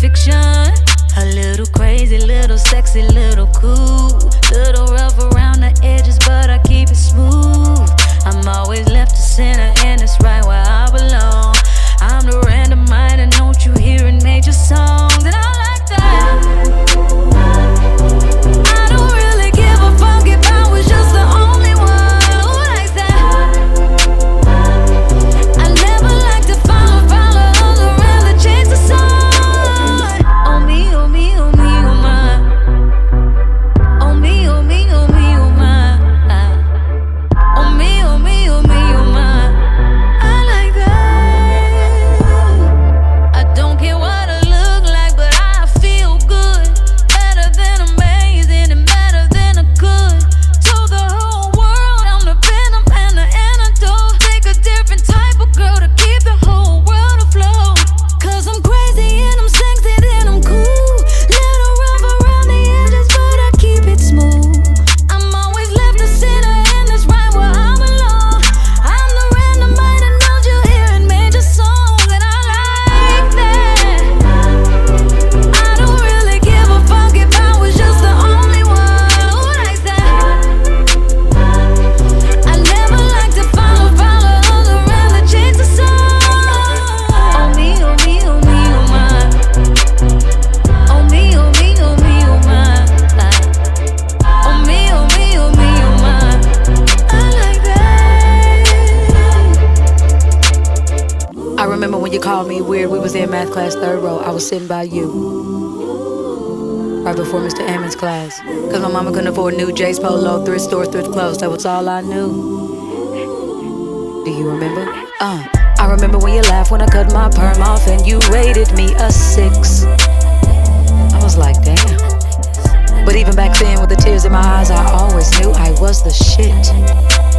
Fiction. A little crazy, little sexy, little cool, little sitting by you. Right before Mr. Ammons' class. Cause my mama couldn't afford new J's Polo, thrift store, thrift clothes. That was all I knew. Do you remember? Uh, I remember when you laughed when I cut my perm off and you rated me a six. I was like, damn. But even back then, with the tears in my eyes, I always knew I was the shit.